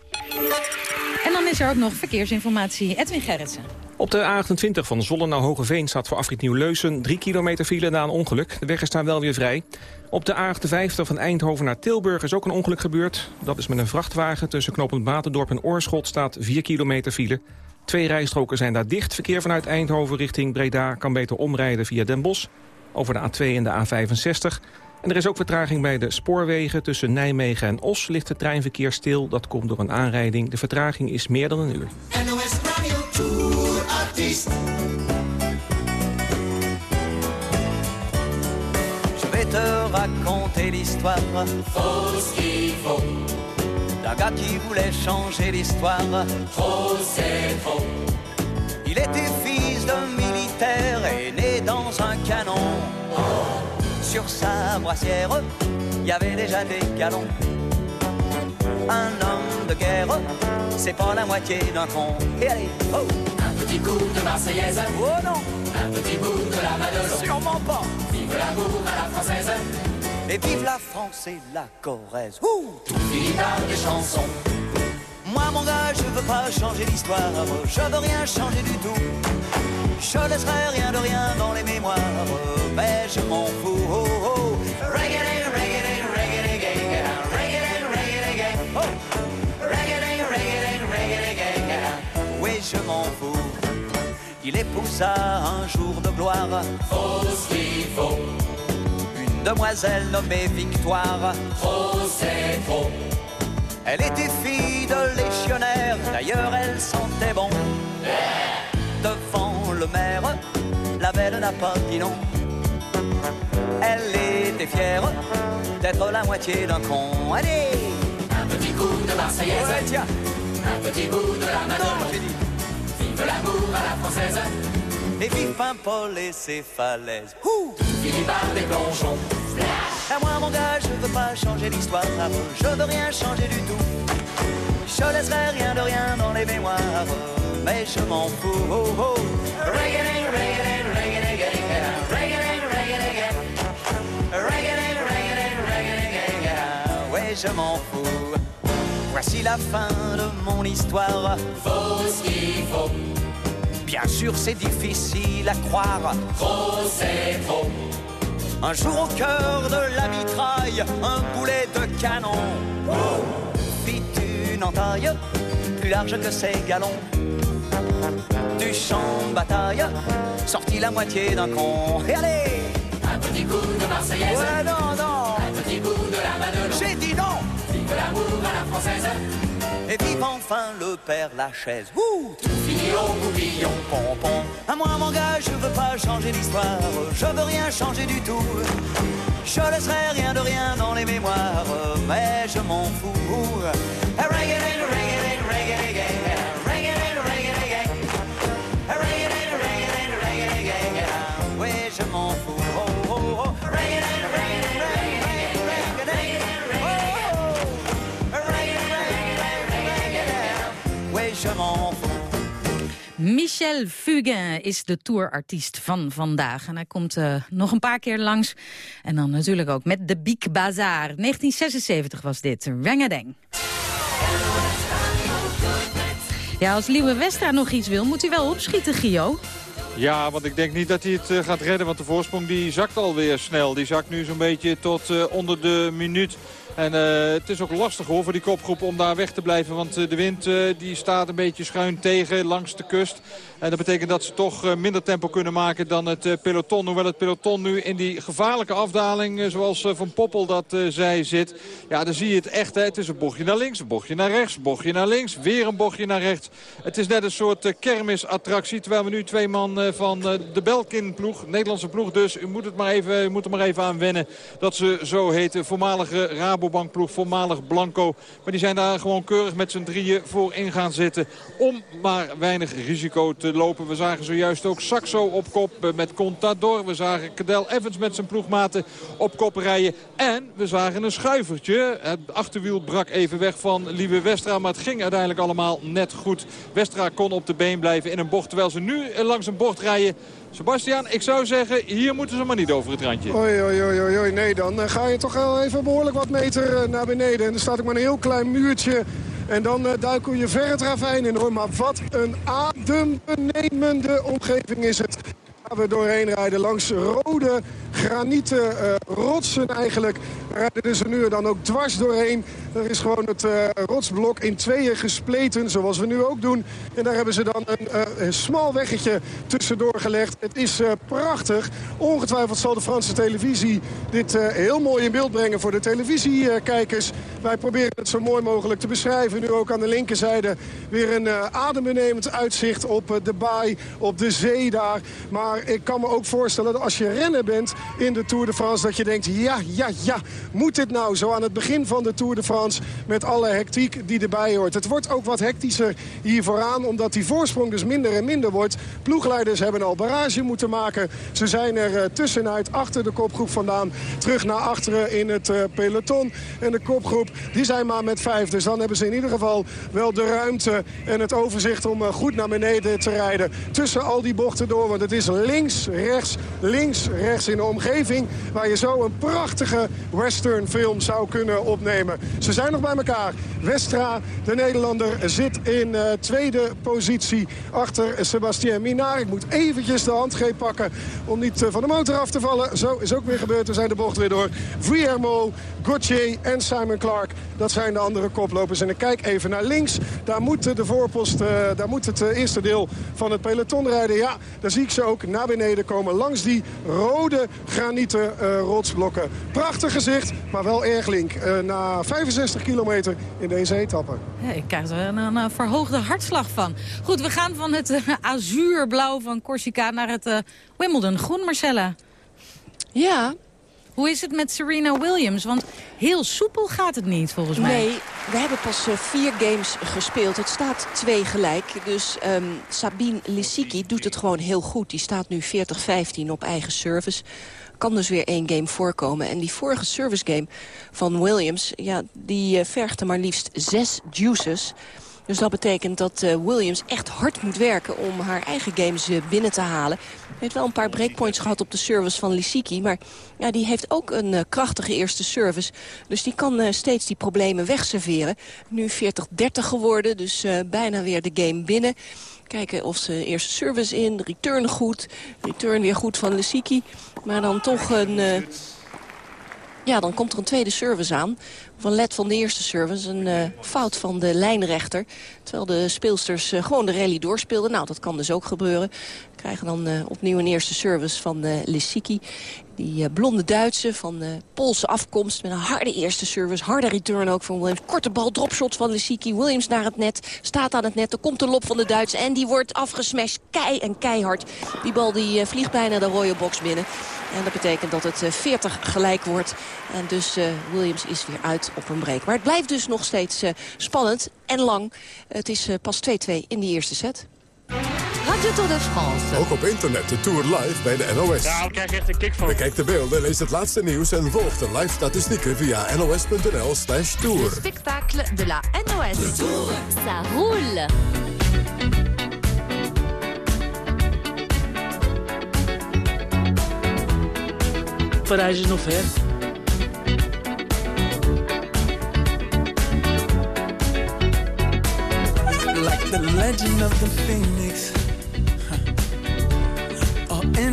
En dan is er ook nog verkeersinformatie. Edwin Gerritsen. Op de A28 van Zollen naar Hogeveen staat voor afrit Nieuw-Leusen... 3 kilometer file na een ongeluk. De weg is wel weer vrij. Op de A58 van Eindhoven naar Tilburg is ook een ongeluk gebeurd. Dat is met een vrachtwagen tussen knooppunt Batendorp en Oorschot... staat 4 kilometer file. Twee rijstroken zijn daar dicht. Verkeer vanuit Eindhoven richting Breda kan beter omrijden via Den Bosch... over de A2 en de A65... En er is ook vertraging bij de spoorwegen. Tussen Nijmegen en Os ligt het treinverkeer stil. Dat komt door een aanrijding. De vertraging is meer dan een uur. Je vais te raconter l'histoire. Faut ce qu'il faut. D'un gars qui voulait changer l'histoire. Trop c'est trop. Il était fils d'un militaire et né dans un canon. Oh. Sur sa brassière, il y avait déjà des galons. Un homme de guerre, c'est pas la moitié d'un con. Et allez, oh Un petit coup de Marseillaise. Oh non Un petit bout de la Madelon. Sûrement pas Vive l'amour à la française. Et vive la France et la Corrèze Ouh Tout finit par des chansons. Moi mon gars, je veux pas changer l'histoire, je veux rien changer du tout. Je laisserai rien de rien dans les mémoires, mais je m'en fous. Oh, oh. Je m'en fous. Il épousa un jour de gloire Faut ce qu'il faut. une demoiselle nommée Victoire. Trop c'est trop. Elle était fille de légionnaire, d'ailleurs elle sentait bon. Devant le maire, la belle n'a pas dit non. Elle était fière d'être la moitié d'un con. Allez Un petit coup de Marseillaise. Ouais, tiens Un petit bout de la Non, Vive l'amour à la française. Et Paul et ses falaises. Ouh finit par des plongeons. À moi mon gars, je veux pas changer l'histoire, je veux rien changer du tout. Je laisserai rien de rien dans les mémoires, mais je m'en fous. Oh, oh. Reggae, reggae, reggae. Ouais, je m'en fous. Voici la fin de mon histoire. Faut ce qu'il faut. Bien sûr, c'est difficile à croire. Trop, c'est trop. Un jour au cœur de la mitraille, un boulet de canon. Fit une entaille plus large que ses galons. Du champ de bataille, sortit la moitié d'un con. Et allez Un petit coup de Marseillaise. Ouais, non, non Un petit coup de la. J'ai dit non Vive l'amour à la française. Et vive enfin le père Lachaise. Ouh Tout fini au coupillon. pompon. À moi, mon gars, je veux pas changer l'histoire. Je veux rien changer du tout. Je laisserai rien de rien dans les mémoires, mais je m'en fous. Michel Fugain is de tourartiest van vandaag. En hij komt eh, nog een paar keer langs. En dan natuurlijk ook met de Big Bazaar. 1976 was dit. Rengadeng. Ja, als Liewe Westra nog iets wil, moet hij wel opschieten, Gio. Ja, want ik denk niet dat hij het eh, gaat redden. Want de voorsprong die zakt alweer snel. Die zakt nu zo'n beetje tot eh, onder de minuut. En eh, het is ook lastig hoor voor die kopgroep om daar weg te blijven. Want eh, de wind eh, die staat een beetje schuin tegen langs de kust. En dat betekent dat ze toch minder tempo kunnen maken dan het peloton. Hoewel het peloton nu in die gevaarlijke afdaling, zoals Van Poppel dat zei, zit. Ja, dan zie je het echt. Hè. Het is een bochtje naar links, een bochtje naar rechts, een bochtje naar links. Weer een bochtje naar rechts. Het is net een soort kermisattractie. Terwijl we nu twee man van de Belkin-ploeg, Nederlandse ploeg dus. U moet, het maar even, u moet er maar even aan wennen dat ze zo heten. Voormalige Rabobank-ploeg, voormalig Blanco. Maar die zijn daar gewoon keurig met z'n drieën voor in gaan zitten. Om maar weinig risico te lopen. We zagen zojuist ook Saxo op kop eh, met Contador. We zagen Cadel Evans met zijn ploegmaten op kop rijden. En we zagen een schuivertje. Het achterwiel brak even weg van Lieve Westra. Maar het ging uiteindelijk allemaal net goed. Westra kon op de been blijven in een bocht. Terwijl ze nu eh, langs een bocht rijden. Sebastian, ik zou zeggen, hier moeten ze maar niet over het randje. Oei, oei, oei, oei. Nee, dan eh, ga je toch wel even behoorlijk wat meter eh, naar beneden. En er staat ook maar een heel klein muurtje. En dan eh, duiken je ver het ravijn in hoor. Maar wat een adembenemende omgeving is het. We doorheen rijden langs rode granieten eh, rotsen eigenlijk. Rijden dus er nu dan ook dwars doorheen. Er is gewoon het eh, rotsblok in tweeën gespleten, zoals we nu ook doen. En daar hebben ze dan een, eh, een smal weggetje tussendoor gelegd. Het is prachtig. Ongetwijfeld zal de Franse televisie dit heel mooi in beeld brengen voor de televisiekijkers. Wij proberen het zo mooi mogelijk te beschrijven. Nu ook aan de linkerzijde weer een adembenemend uitzicht op de baai, op de zee daar. Maar ik kan me ook voorstellen dat als je renner bent in de Tour de France... dat je denkt, ja, ja, ja, moet dit nou zo aan het begin van de Tour de France... met alle hectiek die erbij hoort. Het wordt ook wat hectischer hier vooraan, omdat die voorsprong dus minder en minder wordt. Ploegleiders hebben al barrage moeten maken. Ze zijn er eh, tussenuit achter de kopgroep vandaan terug naar achteren in het eh, peloton. En de kopgroep, die zijn maar met vijf. Dus dan hebben ze in ieder geval wel de ruimte en het overzicht om eh, goed naar beneden te rijden. Tussen al die bochten door, want het is links, rechts, links, rechts in de omgeving... waar je zo een prachtige western film zou kunnen opnemen. Ze zijn nog bij elkaar. Westra, de Nederlander, zit in eh, tweede positie achter Sebastien Minard. Ik moet eventjes de handgreep pakken om niet eh, van de motor af te vallen. Zo is ook weer gebeurd. We zijn de bocht weer door. Vuillermo, Gauthier en Simon Clark. Dat zijn de andere koplopers. En ik kijk even naar links. Daar moet de voorpost, eh, daar moet het eerste deel van het peloton rijden. Ja, daar zie ik ze ook naar beneden komen. Langs die rode granieten eh, rotsblokken. Prachtig gezicht, maar wel erg link. Eh, na 65 kilometer in deze etappe. Ja, ik krijg er een, een, een verhoogde hartslag van. Goed, we gaan van het eh, azuurblauw van Corsica naar het eh, Wimbledon. Groen, Marcella. Ja. Hoe is het met Serena Williams? Want heel soepel gaat het niet, volgens mij. Nee, we hebben pas eh, vier games gespeeld. Het staat twee gelijk. Dus ehm, Sabine Lissiki doet het gewoon heel goed. Die staat nu 40-15 op eigen service. Kan dus weer één game voorkomen. En die vorige service game van Williams... Ja, die eh, vergde maar liefst zes juices... Dus dat betekent dat eh, Williams echt hard moet werken om haar eigen games eh, binnen te halen. Ze heeft wel een paar breakpoints gehad op de service van Lissiki. Maar ja, die heeft ook een eh, krachtige eerste service. Dus die kan steeds die problemen wegserveren. Nu 40-30 geworden, dus bijna weer de game binnen. Kijken of ze eerste service in, return goed. Return weer goed van Lesiki. Maar dan toch een... Ja, dan komt er een tweede service aan. Van Let van de eerste service. Een uh, fout van de lijnrechter. Terwijl de speelsters uh, gewoon de rally doorspeelden. Nou, dat kan dus ook gebeuren. We krijgen dan uh, opnieuw een eerste service van Lissiki. Die blonde Duitse van Poolse afkomst. Met een harde eerste service. Harde return ook van Williams. Korte bal, dropshot van Lissiki. Williams naar het net. Staat aan het net. Er komt de lop van de Duitse. En die wordt afgesmashed. Kei en keihard. Die bal die vliegt bijna de rode box binnen. En dat betekent dat het 40 gelijk wordt. En dus Williams is weer uit op een break. Maar het blijft dus nog steeds spannend en lang. Het is pas 2-2 in die eerste set. Radio Tour de France. Ook op internet de Tour live bij de NOS. Ja, ik krijg echt een kick van. Bekijk de beelden, lees het laatste nieuws en volg de live statistieken via nos.nl slash tour. Le spectacle de la NOS. De tour. Ça roule. Parijs is nog ver. like the legend of the phoenix.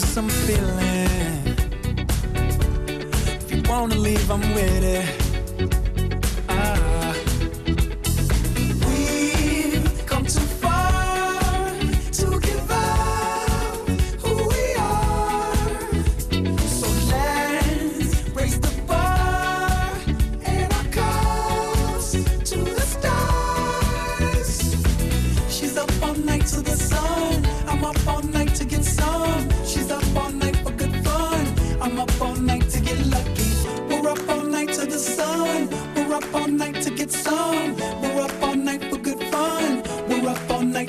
to some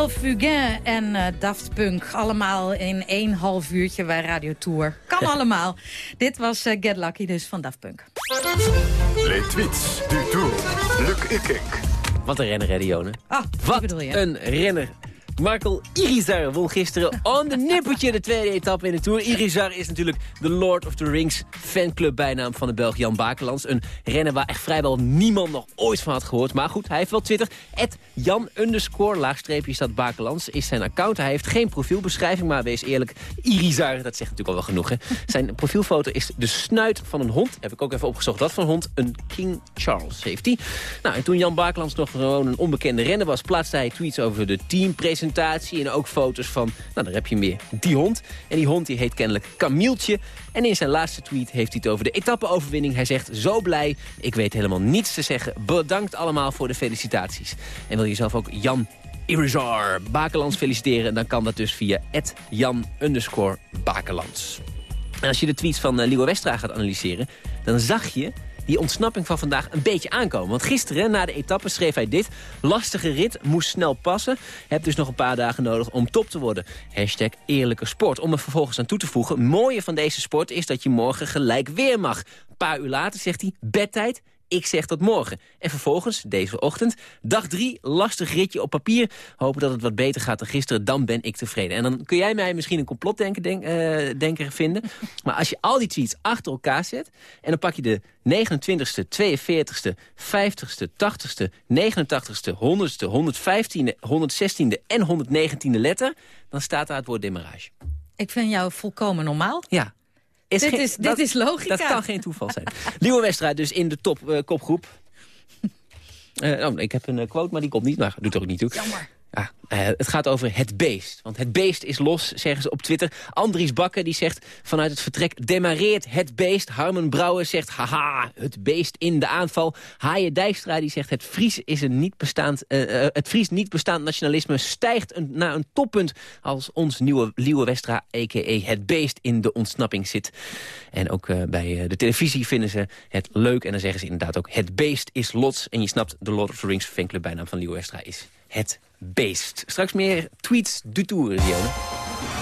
Michel Fugain en eh, Daft Punk. Allemaal in één half uurtje bij Radio Tour. Kan allemaal. Dit was eh, Get Lucky dus van Daft Punk. Les tweets du Tour. Luc Ikink. Wat een renner, hè, Dionne? Ah, Wat bedoel je? een renner. Markel Irizar won gisteren on de nippertje de tweede etappe in de Tour. Irizar is natuurlijk de Lord of the Rings fanclub bijnaam van de Belg Jan Bakelands. Een renner waar echt vrijwel niemand nog ooit van had gehoord. Maar goed, hij heeft wel Twitter. Jan underscore laagstreepje staat is zijn account. Hij heeft geen profielbeschrijving, maar wees eerlijk. Irizar, dat zegt natuurlijk al wel genoeg. Hè? Zijn profielfoto is de snuit van een hond. Heb ik ook even opgezocht. Wat voor een hond? Een King Charles heeft hij. Nou, en toen Jan Bakelands nog gewoon een onbekende renner was... plaatste hij tweets over de teampresentatie en ook foto's van, nou daar heb je meer, die hond. En die hond die heet kennelijk Kamieltje. En in zijn laatste tweet heeft hij het over de etappeoverwinning. Hij zegt, zo blij, ik weet helemaal niets te zeggen. Bedankt allemaal voor de felicitaties. En wil je zelf ook Jan Irizar Bakelands feliciteren... dan kan dat dus via Jan Bakelands. En als je de tweets van uh, Westra gaat analyseren... dan zag je die ontsnapping van vandaag een beetje aankomen. Want gisteren, na de etappe, schreef hij dit. Lastige rit, moest snel passen. Heb dus nog een paar dagen nodig om top te worden. Hashtag eerlijke sport. Om er vervolgens aan toe te voegen. Mooie van deze sport is dat je morgen gelijk weer mag. Een paar uur later zegt hij, bedtijd, ik zeg tot morgen. En vervolgens, deze ochtend, dag drie, lastig ritje op papier. Hopen dat het wat beter gaat dan gisteren, dan ben ik tevreden. En dan kun jij mij misschien een complotdenker denk, uh, denker vinden. Maar als je al die tweets achter elkaar zet... en dan pak je de 29ste, 42ste, 50ste, 80ste, 89ste, 100ste, 115e, 116e en 119e letter... dan staat daar het woord demarrage. Ik vind jou volkomen normaal. Ja, is dit, is, dit is logica. Dat kan geen toeval zijn. Liewe Westra dus in de top uh, kopgroep. Uh, oh, ik heb een quote, maar die komt niet. Maar doet er ook niet toe. Jammer. Uh, het gaat over het beest. Want het beest is los, zeggen ze op Twitter. Andries Bakker die zegt vanuit het vertrek... demareert het beest. Harmen Brouwer zegt haha, het beest in de aanval. Haaien Dijkstra die zegt het Fries, is een niet bestaand, uh, het Fries niet bestaand nationalisme... stijgt een, naar een toppunt als ons nieuwe Liewe Westra... a.k.a. het beest in de ontsnapping zit. En ook bij de televisie vinden ze het leuk. En dan zeggen ze inderdaad ook het beest is lots. En je snapt, de Lord of the Rings fanclub bijnaam van Liewe Westra is het beest. Straks meer tweets du tour, Dionne.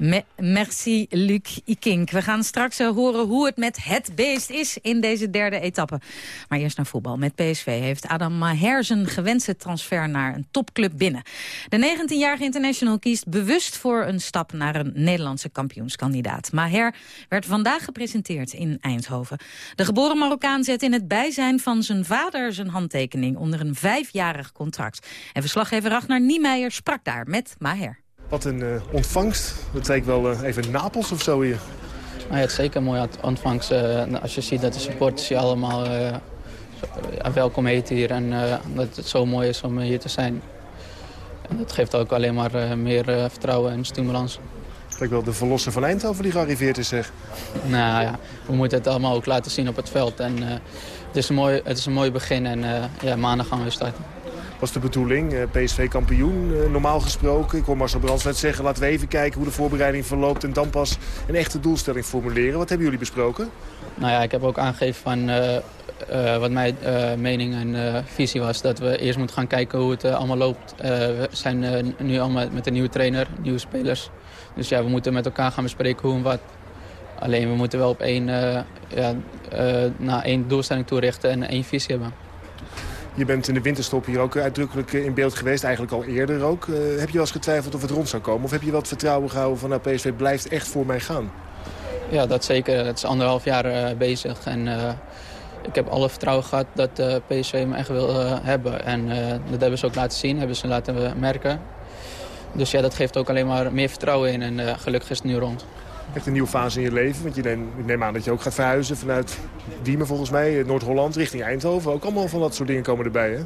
Me merci, Luc Ikink. We gaan straks uh, horen hoe het met het beest is in deze derde etappe. Maar eerst naar voetbal. Met PSV heeft Adam Maher zijn gewenste transfer naar een topclub binnen. De 19-jarige international kiest bewust voor een stap naar een Nederlandse kampioenskandidaat. Maher werd vandaag gepresenteerd in Eindhoven. De geboren Marokkaan zet in het bijzijn van zijn vader zijn handtekening onder een vijfjarig contract. En verslaggever Ragnar Niemeyer sprak daar met Maher. Wat een uh, ontvangst. Dat lijkt wel uh, even Napels of zo hier. Nou ja, het is zeker een mooie ontvangst. Uh, als je ziet dat de supporters je allemaal welkom heten hier. En dat het zo mooi is om hier te zijn. En dat geeft ook alleen maar meer vertrouwen en stimulans. Lijkt wel de verlosser van Eindhoven die gearriveerd is, zeg. Nou ja, we moeten het allemaal ook laten zien op het veld. En, het, is een mooi, het is een mooi begin en ja, maandag gaan we starten was de bedoeling. PSV kampioen, normaal gesproken. Ik hoor Marcel Brands net zeggen, laten we even kijken hoe de voorbereiding verloopt... en dan pas een echte doelstelling formuleren. Wat hebben jullie besproken? Nou ja, ik heb ook aangegeven van uh, wat mijn mening en visie was. Dat we eerst moeten gaan kijken hoe het allemaal loopt. we zijn nu allemaal met een nieuwe trainer, nieuwe spelers. Dus ja, we moeten met elkaar gaan bespreken hoe en wat. Alleen we moeten wel op één, ja, naar één doelstelling toerichten en één visie hebben. Je bent in de winterstop hier ook uitdrukkelijk in beeld geweest, eigenlijk al eerder ook. Uh, heb je wel eens getwijfeld of het rond zou komen? Of heb je wel vertrouwen gehouden van nou, PSV blijft echt voor mij gaan? Ja, dat zeker. Het is anderhalf jaar uh, bezig. En ik heb alle vertrouwen gehad dat PSV me echt wil hebben. En dat hebben ze ook laten zien, hebben ze laten merken. Dus ja, dat geeft ook alleen maar meer vertrouwen in. En gelukkig is het nu rond echt een nieuwe fase in je leven. Want je neem, ik neem aan dat je ook gaat verhuizen vanuit Diemen volgens mij, Noord-Holland, richting Eindhoven. Ook allemaal van dat soort dingen komen erbij, hè?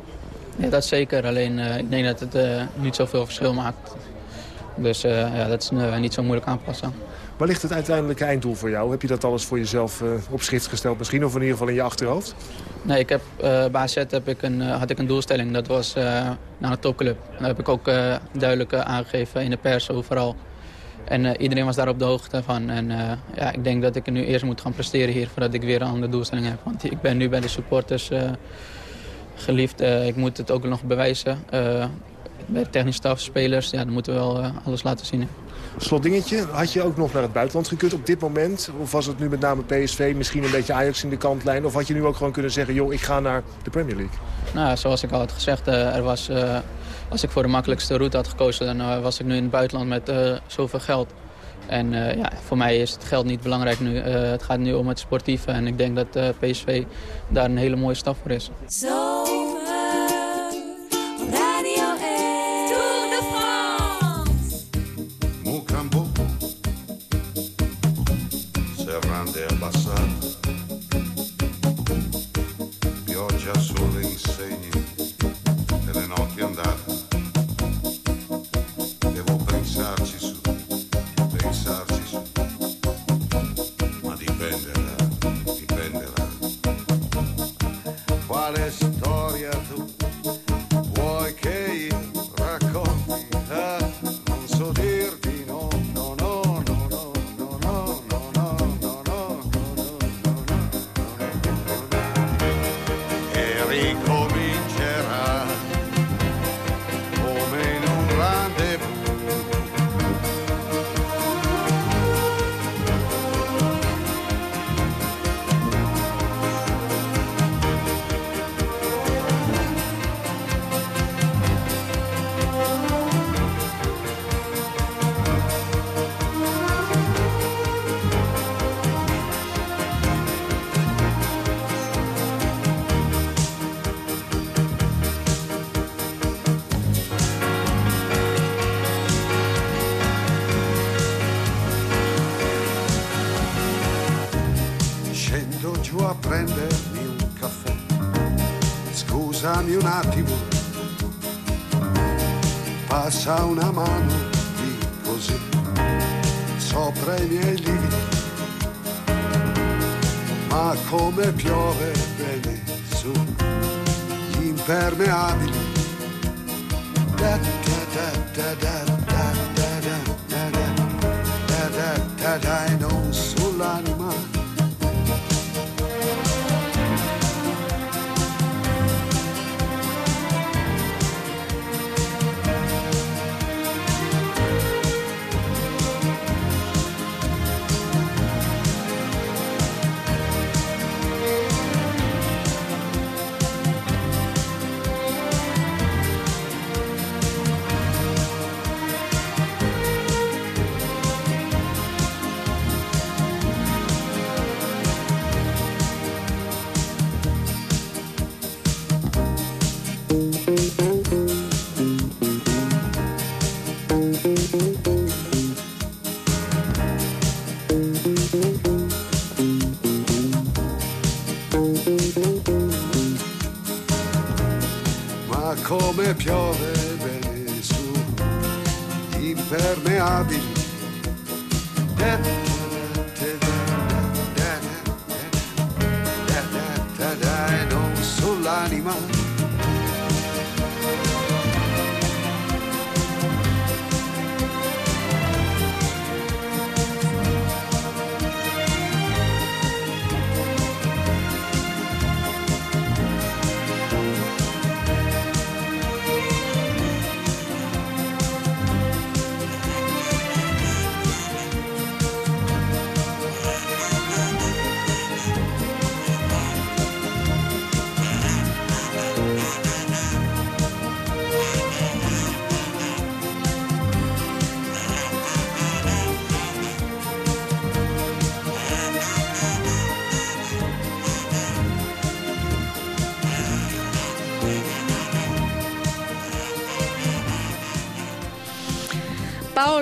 Ja, dat zeker. Alleen uh, ik denk dat het uh, niet zoveel verschil maakt. Dus uh, ja, dat is niet zo moeilijk aanpassen. Waar ligt het uiteindelijke einddoel voor jou? Heb je dat alles voor jezelf op schrift gesteld misschien? Of in ieder geval in je achterhoofd? Nee, ik heb, bij AZ heb ik een, had ik een doelstelling. Dat was naar een topclub. Dat heb ik ook duidelijk aangegeven in de pers overal. En uh, iedereen was daar op de hoogte van. En uh, ja, ik denk dat ik nu eerst moet gaan presteren hier... voordat ik weer een andere doelstelling heb. Want ik ben nu bij de supporters... Uh, geliefd. Eh, ik moet het ook nog bewijzen. Eh, bij technisch staf, spelers, ja, dan moeten we wel eh, alles laten zien. hè. Slotdingetje, had je ook nog naar het buitenland gekund op dit moment? Of was het nu met name PSV, misschien een beetje Ajax in de kantlijn? Of had je nu ook gewoon kunnen zeggen, joh, ik ga naar de Premier League? Nou, zoals ik al had gezegd, eh, er was, eh, als ik voor de makkelijkste route had gekozen... dan eh, was ik nu in het buitenland met eh, zoveel geld. En eh, ja, voor mij is het geld niet belangrijk nu. Eh, het gaat nu om het sportieve en ik denk dat eh, PSV daar een hele mooie stap voor is. Radio 1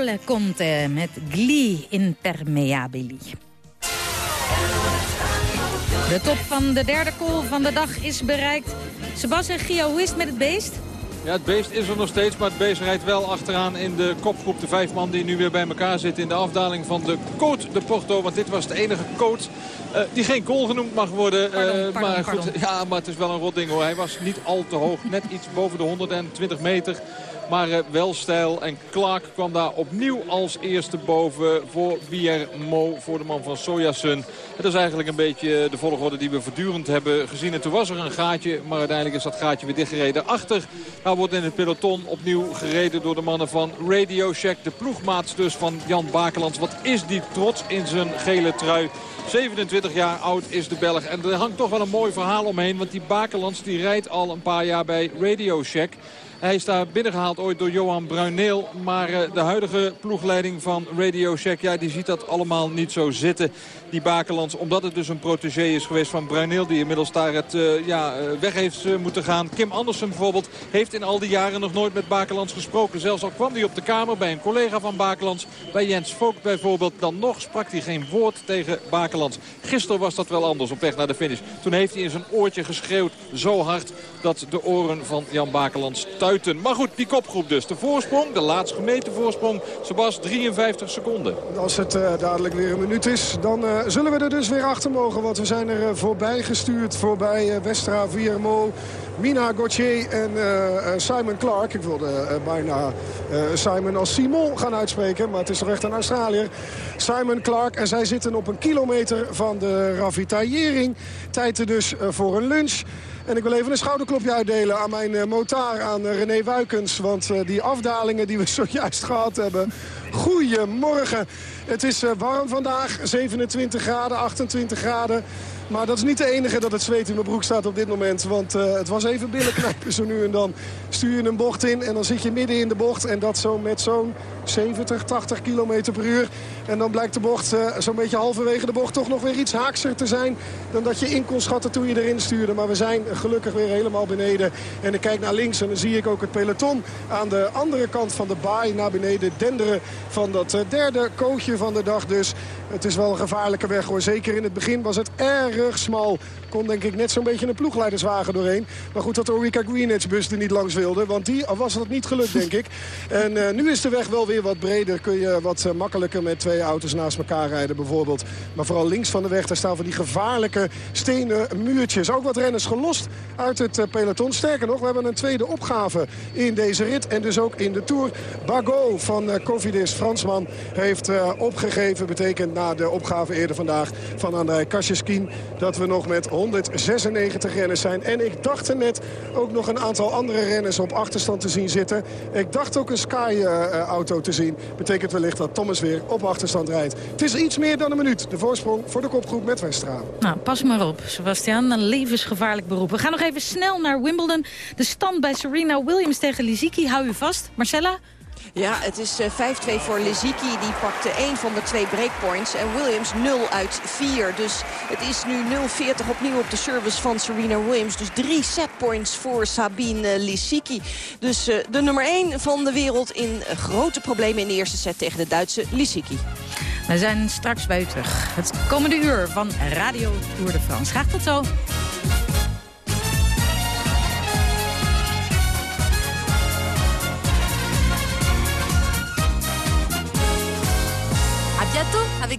Paul Conte met Gli Impermeabili. De top van de derde call van de dag is bereikt. Sebas en Gio, hoe is het met het beest? Ja, het beest is er nog steeds, maar het beest rijdt wel achteraan in de kopgroep. De vijf man die nu weer bij elkaar zitten in de afdaling van de Côte de Porto. Want dit was de enige coach die geen goal genoemd mag worden. Pardon, Eh, pardon, maar goed, pardon. ja, maar het is wel een rot ding hoor. Hij was niet al te hoog, net iets boven de 120 meter. Maar eh, wel stijl. En Clark kwam daar opnieuw als eerste boven voor Mo voor de man van Sojasun. Het is eigenlijk een beetje de volgorde die we voortdurend hebben gezien. En toen was er een gaatje, maar uiteindelijk is dat gaatje weer dichtgereden. Achter nou wordt in het peloton opnieuw gereden door de mannen van Radio Shack. De ploegmaats dus van Jan Bakelands. Wat is die trots in zijn gele trui. 27 jaar oud is de Belg. En er hangt toch wel een mooi verhaal omheen. Want die Bakelands die rijdt al een paar jaar bij Radio Shack. Hij is daar binnengehaald ooit door Johan Bruineel. Maar eh, de huidige ploegleiding van Radio Shack, die ziet dat allemaal niet zo zitten. Die Bakelands, omdat het dus een protégé is geweest van Bruineel... die inmiddels daar het uh, ja, uh, weg heeft uh, moeten gaan. Kim Andersen bijvoorbeeld heeft in al die jaren nog nooit met Bakelands gesproken. Zelfs al kwam hij op de kamer bij een collega van Bakelands. Bij Jens Vogt bijvoorbeeld. Dan nog sprak hij geen woord tegen Bakelands. Gisteren was dat wel anders op weg naar de finish. Toen heeft hij in zijn oortje geschreeuwd zo hard dat de oren van Jan Bakelands tuiten. Maar goed, die kopgroep dus. De voorsprong, de laatst gemeten voorsprong. Sebas 53 seconden. Als het dadelijk weer een minuut is, dan zullen we er dus weer achter mogen. Want we zijn er uh, voorbij gestuurd. Voorbij Westra, Viermo, Mina Gauthier en Simon Clark. Ik wilde bijna Simon als Simon gaan uitspreken. Maar het is toch echt een Australiër. Simon Clark en zij zitten op een kilometer van de ravitaillering. Tijd dus voor een lunch. En ik wil even een schouderklopje uitdelen aan mijn uh, motaar, aan uh, René Wuikens. Want uh, die afdalingen die we zojuist gehad hebben... Goedemorgen. Het is warm vandaag, 27 graden, 28 graden. Maar dat is niet de enige dat het zweet in mijn broek staat op dit moment. Want het was even billen knijpen zo nu en dan. Stuur je een bocht in en dan zit je midden in de bocht. En dat zo met zo'n 70, 80 kilometer per uur. En dan blijkt de bocht uh, zo'n beetje halverwege de bocht toch nog weer iets haakser te zijn. Dan dat je in kon schatten toen je erin stuurde. Maar we zijn gelukkig weer helemaal beneden. En ik kijk naar links en dan zie ik ook het peloton aan de andere kant van de baai naar beneden denderen. Van dat uh, derde kootje van de dag dus. Het is wel een gevaarlijke weg hoor. Zeker in het begin was het erg smal. Kon denk ik net zo'n beetje een ploegleiderswagen doorheen. Maar goed dat de Orica Greenwich bus er niet langs wilde. Want die was het niet gelukt denk ik. En uh, nu is de weg wel weer wat breder. Kun je wat uh, makkelijker met twee auto's naast elkaar rijden bijvoorbeeld. Maar vooral links van de weg daar staan van die gevaarlijke stenen muurtjes. Ook wat renners gelost uit het uh, peloton. Sterker nog, we hebben een tweede opgave in deze rit. En dus ook in de Tour. Bago van Cofidis, Fransman, heeft opgegeven. Betekent na de opgave eerder vandaag van André Kaczewski dat we nog met 196 renners zijn. En ik dacht er net ook nog een aantal andere renners op achterstand te zien zitten. Ik dacht ook een Sky-auto te zien. Betekent wellicht dat Thomas weer op achterstand rijdt. Het is iets meer dan een minuut. De voorsprong voor de kopgroep met Westra. Nou, pas maar op, Sebastian. Een levensgevaarlijk beroep. We gaan nog even snel naar Wimbledon. De stand bij Serena Williams tegen Liziki. Hou u vast. Marcella? Ja, het is uh, 5-2 voor Liziki. Die pakte één van de twee breakpoints. En Williams 0 uit 4. Dus het is nu 0-40 opnieuw op de service van Serena Williams. Dus drie setpoints voor Sabine Liziki. Dus uh, de nummer 1 van de wereld in uh, grote problemen in de eerste set tegen de Duitse Liziki. We zijn straks bij u terug. Het komende uur van Radio Tour de France. Graag tot zo.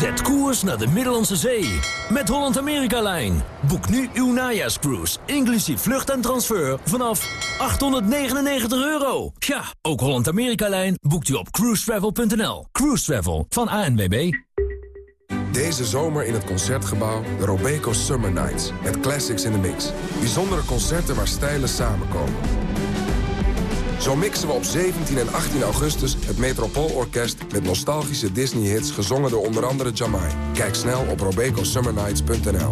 Zet koers naar de Middellandse Zee. Met Holland-Amerika-lijn. Boek nu uw najaarscruise, inclusief vlucht en transfer, vanaf 899 euro. Ja, ook Holland-Amerika-lijn boekt u op cruisetravel.nl. Cruise Travel van ANWB. Deze zomer in het Concertgebouw de Robeco Summer Nights. Met classics in the mix. Bijzondere concerten waar stijlen samenkomen. Zo mixen we op 17 en 18 augustus het Metropoolorkest... met nostalgische Disney-hits gezongen door onder andere Jamai. Kijk snel op robecosummernights.nl.